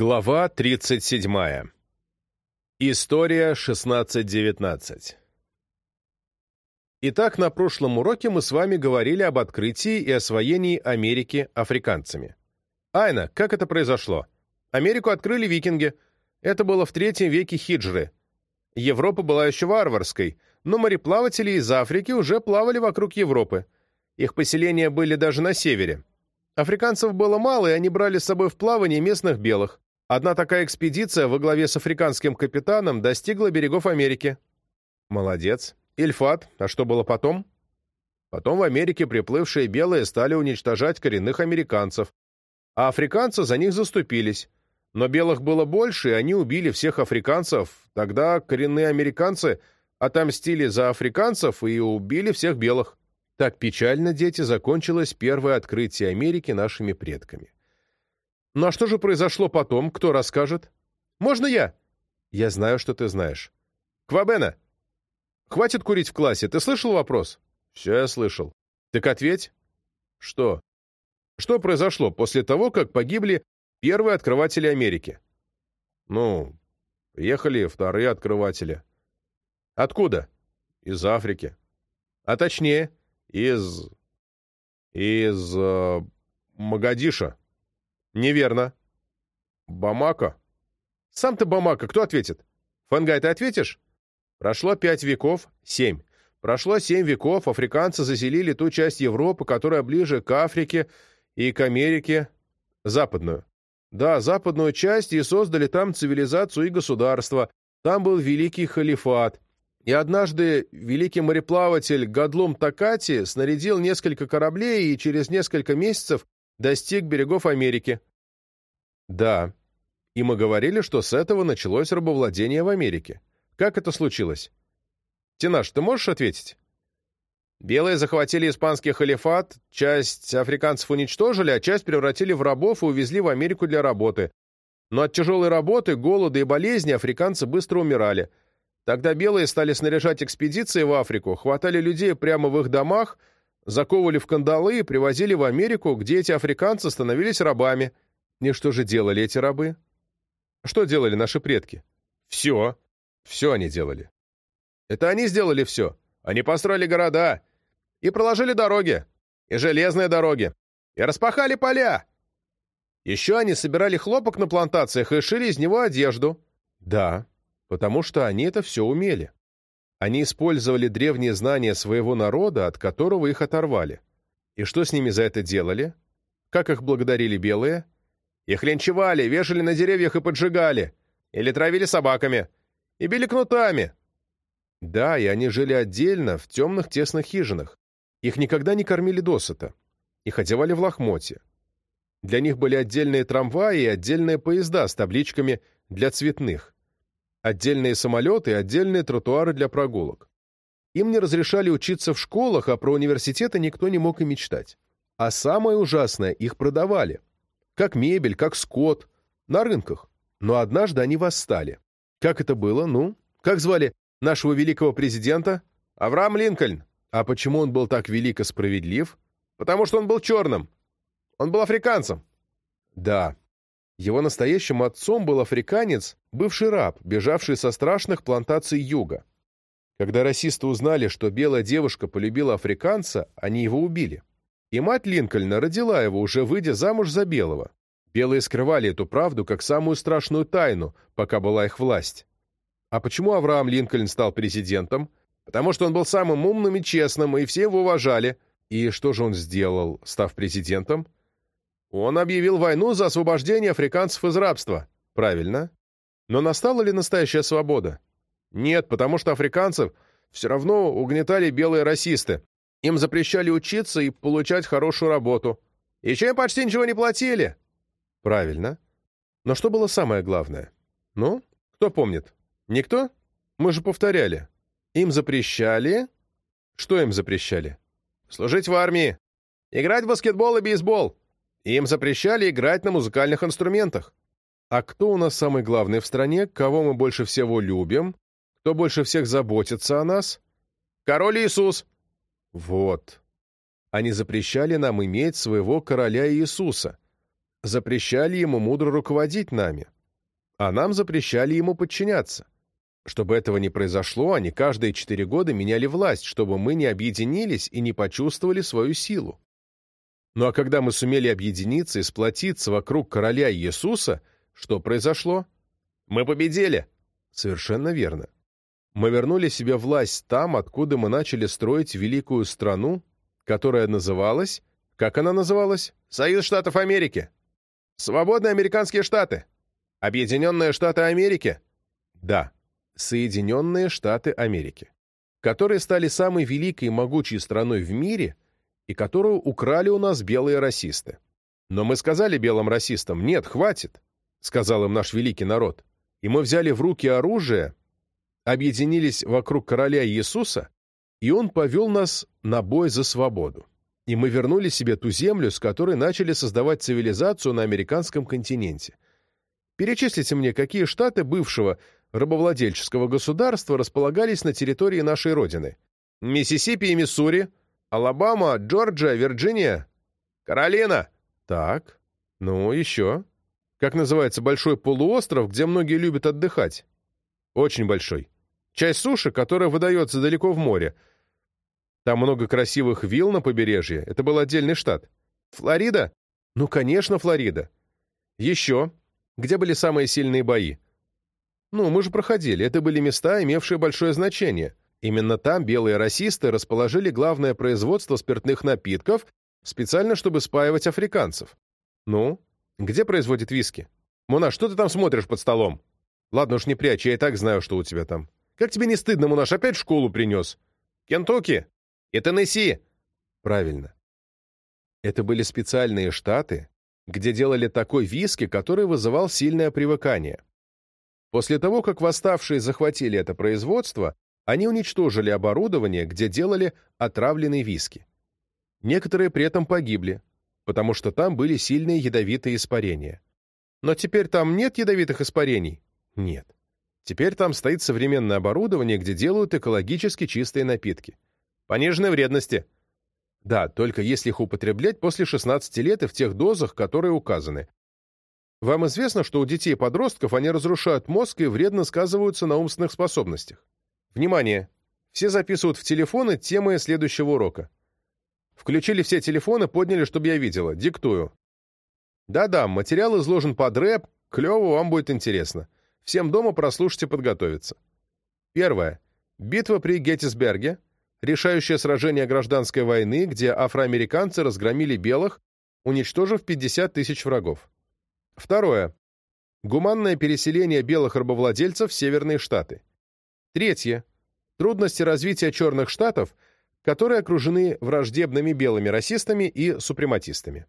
Глава 37. История 1619. Итак, на прошлом уроке мы с вами говорили об открытии и освоении Америки африканцами. Айна, как это произошло? Америку открыли викинги. Это было в третьем веке хиджры. Европа была еще варварской, но мореплаватели из Африки уже плавали вокруг Европы. Их поселения были даже на севере. Африканцев было мало, и они брали с собой в плавание местных белых. Одна такая экспедиция во главе с африканским капитаном достигла берегов Америки. Молодец. Ильфат. А что было потом? Потом в Америке приплывшие белые стали уничтожать коренных американцев, а африканцы за них заступились. Но белых было больше, и они убили всех африканцев. Тогда коренные американцы отомстили за африканцев и убили всех белых. Так печально, дети, закончилось первое открытие Америки нашими предками. Ну а что же произошло потом, кто расскажет? Можно я? Я знаю, что ты знаешь. Квабена! Хватит курить в классе, ты слышал вопрос? Все я слышал. Так ответь. Что? Что произошло после того, как погибли первые открыватели Америки? Ну, приехали вторые открыватели. Откуда? Из Африки. А точнее, из... из... Э, Магадиша. Неверно. Бамака. Сам ты Бамака, кто ответит? Фангай, ты ответишь? Прошло пять веков, семь. Прошло семь веков, африканцы заселили ту часть Европы, которая ближе к Африке и к Америке, западную. Да, западную часть, и создали там цивилизацию и государство. Там был великий халифат. И однажды великий мореплаватель Гадлум Такати снарядил несколько кораблей и через несколько месяцев достиг берегов Америки. Да. И мы говорили, что с этого началось рабовладение в Америке. Как это случилось? Тинаш, ты можешь ответить? Белые захватили испанский халифат, часть африканцев уничтожили, а часть превратили в рабов и увезли в Америку для работы. Но от тяжелой работы, голода и болезни африканцы быстро умирали – Тогда белые стали снаряжать экспедиции в Африку, хватали людей прямо в их домах, заковывали в кандалы и привозили в Америку, где эти африканцы становились рабами. И что же делали эти рабы? Что делали наши предки? Все. Все они делали. Это они сделали все. Они построили города и проложили дороги, и железные дороги, и распахали поля. Еще они собирали хлопок на плантациях и шили из него одежду. Да, потому что они это все умели. Они использовали древние знания своего народа, от которого их оторвали. И что с ними за это делали? Как их благодарили белые? Их линчевали, вешали на деревьях и поджигали. Или травили собаками. И били кнутами. Да, и они жили отдельно, в темных тесных хижинах. Их никогда не кормили досыта. Их одевали в лохмотья. Для них были отдельные трамваи и отдельные поезда с табличками «для цветных» отдельные самолеты и отдельные тротуары для прогулок. Им не разрешали учиться в школах, а про университеты никто не мог и мечтать. А самое ужасное, их продавали. Как мебель, как скот, на рынках. Но однажды они восстали. Как это было? Ну, как звали нашего великого президента? Авраам Линкольн. А почему он был так велико справедлив? Потому что он был черным. Он был африканцем. Да, его настоящим отцом был африканец, бывший раб, бежавший со страшных плантаций юга. Когда расисты узнали, что белая девушка полюбила африканца, они его убили. И мать Линкольна родила его, уже выйдя замуж за белого. Белые скрывали эту правду как самую страшную тайну, пока была их власть. А почему Авраам Линкольн стал президентом? Потому что он был самым умным и честным, и все его уважали. И что же он сделал, став президентом? Он объявил войну за освобождение африканцев из рабства. Правильно. Но настала ли настоящая свобода? Нет, потому что африканцев все равно угнетали белые расисты. Им запрещали учиться и получать хорошую работу. Еще им почти ничего не платили. Правильно. Но что было самое главное? Ну, кто помнит? Никто? Мы же повторяли. Им запрещали... Что им запрещали? Служить в армии. Играть в баскетбол и бейсбол. Им запрещали играть на музыкальных инструментах. А кто у нас самый главный в стране, кого мы больше всего любим, кто больше всех заботится о нас? Король Иисус. Вот. Они запрещали нам иметь своего короля Иисуса. запрещали ему мудро руководить нами, а нам запрещали ему подчиняться. Чтобы этого не произошло, они каждые четыре года меняли власть, чтобы мы не объединились и не почувствовали свою силу. Ну а когда мы сумели объединиться и сплотиться вокруг короля Иисуса, что произошло? Мы победили. Совершенно верно. Мы вернули себе власть там, откуда мы начали строить великую страну, которая называлась... Как она называлась? Союз Штатов Америки. Свободные американские штаты. Объединенные Штаты Америки. Да, Соединенные Штаты Америки. Которые стали самой великой и могучей страной в мире и которую украли у нас белые расисты. Но мы сказали белым расистам, нет, хватит, сказал им наш великий народ. И мы взяли в руки оружие, объединились вокруг короля Иисуса, и он повел нас на бой за свободу. И мы вернули себе ту землю, с которой начали создавать цивилизацию на американском континенте. Перечислите мне, какие штаты бывшего рабовладельческого государства располагались на территории нашей Родины. Миссисипи и Миссури, Алабама, Джорджия, Вирджиния, Каролина. Так, ну еще. Как называется большой полуостров, где многие любят отдыхать? Очень большой. Часть суши, которая выдается далеко в море. Там много красивых вилл на побережье. Это был отдельный штат. Флорида? Ну, конечно, Флорида. Еще. Где были самые сильные бои? Ну, мы же проходили. Это были места, имевшие большое значение. Именно там белые расисты расположили главное производство спиртных напитков специально, чтобы спаивать африканцев. Ну, где производит виски? Муна, что ты там смотришь под столом? Ладно уж не прячь, я и так знаю, что у тебя там. Как тебе не стыдно, Мунаш, опять в школу принес? Кентукки? И Теннесси? Правильно. Это были специальные штаты, где делали такой виски, который вызывал сильное привыкание. После того, как восставшие захватили это производство, они уничтожили оборудование, где делали отравленные виски. Некоторые при этом погибли, потому что там были сильные ядовитые испарения. Но теперь там нет ядовитых испарений? Нет. Теперь там стоит современное оборудование, где делают экологически чистые напитки. Пониженной вредности. Да, только если их употреблять после 16 лет и в тех дозах, которые указаны. Вам известно, что у детей и подростков они разрушают мозг и вредно сказываются на умственных способностях. Внимание! Все записывают в телефоны темы следующего урока. Включили все телефоны, подняли, чтобы я видела. Диктую. Да-да, материал изложен под рэп, клево, вам будет интересно. Всем дома прослушать и подготовиться. Первое. Битва при Геттисберге. Решающее сражение гражданской войны, где афроамериканцы разгромили белых, уничтожив 50 тысяч врагов. Второе. Гуманное переселение белых рабовладельцев в Северные Штаты. Третье. Трудности развития черных штатов – которые окружены враждебными белыми расистами и супрематистами.